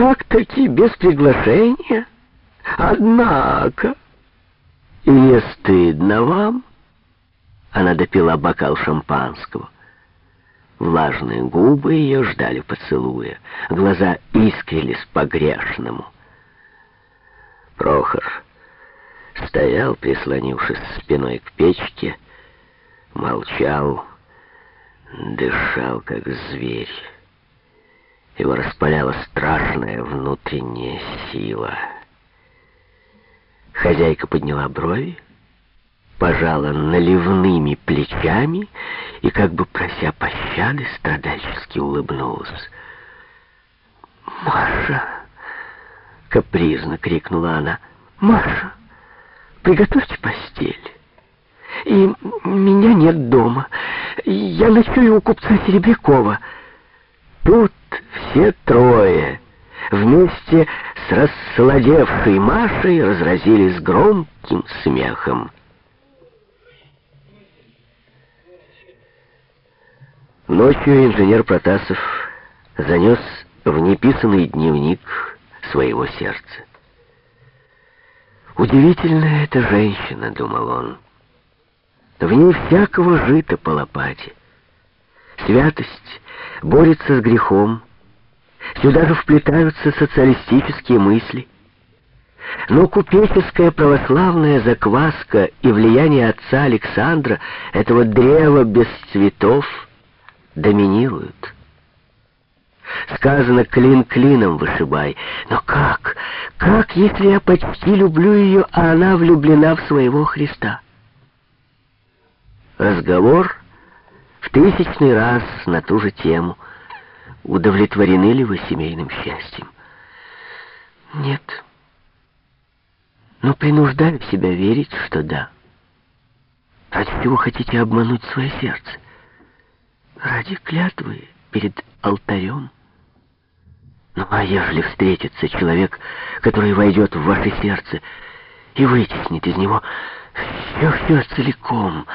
Так-таки без приглашения? Однако... И не стыдно вам? Она допила бокал шампанского. Влажные губы ее ждали поцелуя. Глаза искрились по-грешному. Прохор стоял, прислонившись спиной к печке, молчал, дышал, как зверь. Его распаляла страшная внутренняя сила. Хозяйка подняла брови, пожала наливными плечами и, как бы прося пощады, страдальчески улыбнулась. «Маша!» — капризно крикнула она. «Маша, приготовьте постель. И меня нет дома. Я ночую у купца Серебрякова. Тут все трое вместе с рассолодевшей Машей разразились громким смехом. Ночью инженер Протасов занес в неписанный дневник своего сердца. «Удивительная эта женщина», — думал он. «В ней всякого жита по лопате. Святость борется с грехом. Сюда же вплетаются социалистические мысли». Но купеческая православная закваска и влияние отца Александра, этого древа без цветов, доминируют. Сказано «клин клином вышибай». Но как? Как, если я почти люблю ее, а она влюблена в своего Христа? Разговор в тысячный раз на ту же тему. Удовлетворены ли вы семейным счастьем? Нет. Но принуждаю себя верить, что да. Ради чего хотите обмануть свое сердце? Ради клятвы перед алтарем? Ну, а ежели встретится человек, который войдет в ваше сердце и вытеснит из него все-все целиком,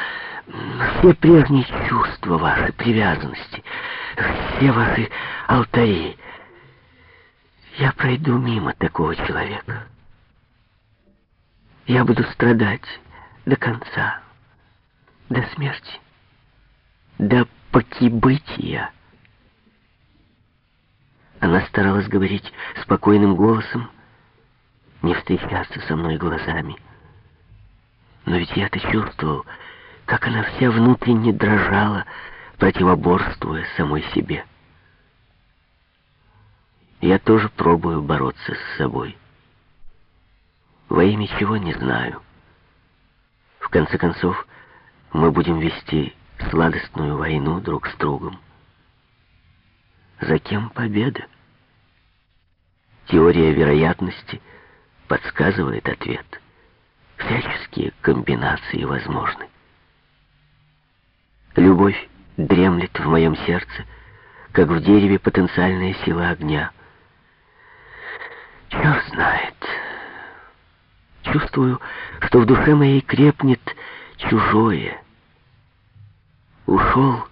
все прежние чувства ваши, привязанности, все ваши алтари, я пройду мимо такого человека. Я буду страдать до конца, до смерти, до покибытия. Она старалась говорить спокойным голосом, не встречаться со мной глазами. Но ведь я-то чувствовал, как она вся внутренне дрожала, противоборствуя самой себе. Я тоже пробую бороться с собой. Во имя чего не знаю. В конце концов, мы будем вести сладостную войну друг с другом. За кем победа? Теория вероятности подсказывает ответ. Всяческие комбинации возможны. Любовь дремлет в моем сердце, как в дереве потенциальная сила огня. Черт знает. Чувствую, что в душе моей крепнет чужое. Ушел,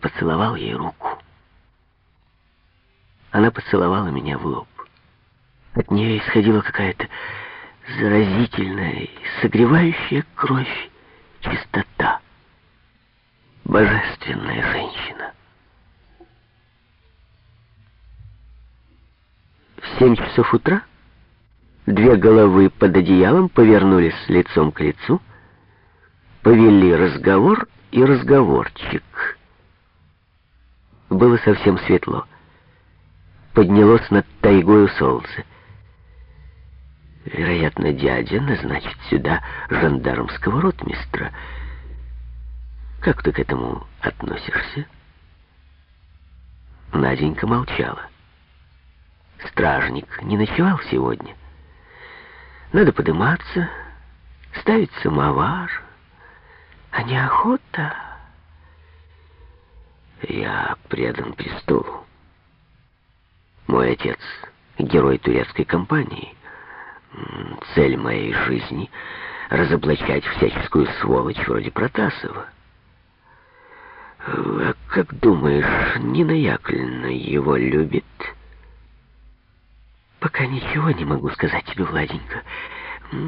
поцеловал ей руку. Она поцеловала меня в лоб. От нее исходила какая-то заразительная, согревающая кровь чистота. Божественная женщина. В семь часов утра две головы под одеялом повернулись лицом к лицу, повели разговор и разговорчик. Было совсем светло. Поднялось над тайгою солнце. Вероятно, дядя назначит сюда жандармского ротмистра. Как ты к этому относишься? Наденька молчала. Стражник не ночевал сегодня. Надо подниматься, ставить самовар. А неохота... Я предан престолу. Мой отец — герой турецкой компании — Цель моей жизни — разоблачать всяческую сволочь вроде Протасова. А как думаешь, Нина Яковлевна его любит? пока ничего не могу сказать тебе, Владенька.